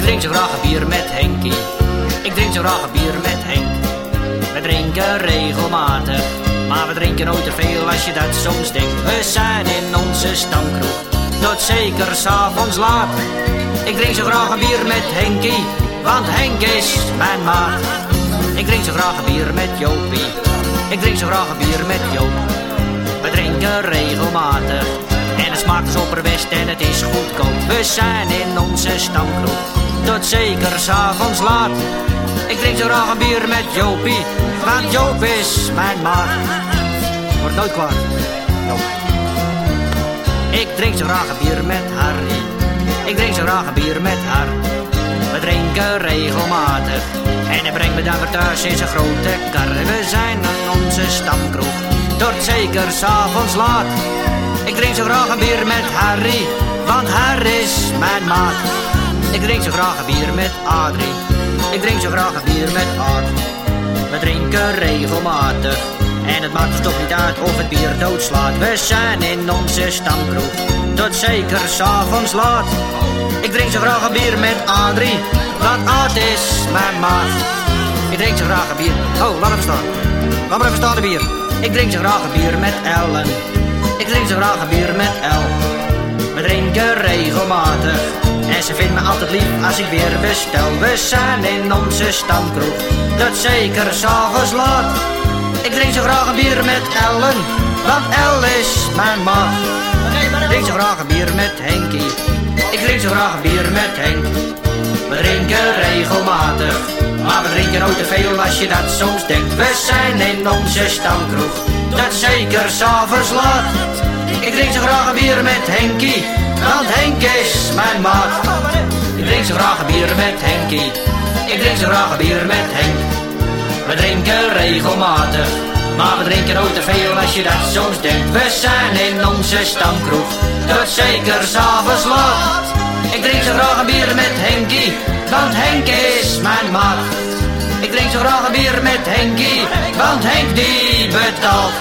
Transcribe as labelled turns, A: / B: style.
A: drink zo graag een bier met Henkie. Ik drink zo graag een bier met Henk. We drinken regelmatig, maar we drinken nooit te veel als je dat soms denkt. We zijn in onze stamkroeg, tot zeker s'avonds laat. Ik drink zo graag een bier met Henkie, want Henk is mijn maat. Ik drink zo graag een bier met Jopie, ik drink zo graag een bier met Joop. We drinken regelmatig en het smaakt als opperwest en het is goedkoop. We zijn in onze stamkroeg, tot zeker s'avonds laat. Ik drink zo graag een bier met Jopie, want Joop is mijn maat. Wordt nooit kwaad. Ik drink zo graag een bier met Harry. Ik drink zo graag een bier met haar. We drinken regelmatig. En hij brengt me weer thuis in zijn grote kar. We zijn aan onze stamkroeg. Tot zeker s'avonds laat. Ik drink zo graag een bier met Harry. Want Harry is mijn maat. Ik drink zo graag een bier met Adrie. Ik drink zo graag een bier met Art. We drinken regelmatig. En het maakt ons toch niet uit of het bier doodslaat. We zijn in onze stamkroeg. Tot zeker s'avonds laat. Ik drink zo graag een bier met Adrie. Want Art is mijn maat. Ik drink zo graag een bier. Oh, laat even staan. Laat maar even staan de bier. Ik drink zo graag een bier met Ellen. Ik drink zo graag een bier met El. We drinken regelmatig. Ze vindt me altijd lief als ik weer bestel. We zijn in onze stamkroeg. Dat zeker s'avonds laat. Ik drink zo graag een bier met Ellen. Want El is mijn maat. Ik drink zo graag een bier met Henkie. Ik drink zo graag een bier met Henk. We drinken regelmatig. Maar we drinken nooit te veel als je dat soms denkt. We zijn in onze stamkroeg. Dat zeker s'avonds laat. Ik drink zo graag een bier met Henkie. Want Henk is mijn maat. Ik drink zo graag bier met Henkie. Ik drink zo graag bier met Henk. We drinken regelmatig. Maar we drinken nooit te veel als je dat soms denkt. We zijn in onze stamkroeg. Tot zeker s'avonds laat. Ik drink zo graag een bier met Henkie. Want Henk is mijn maat. Ik drink zo graag bier met Henkie. Want Henk die betaalt.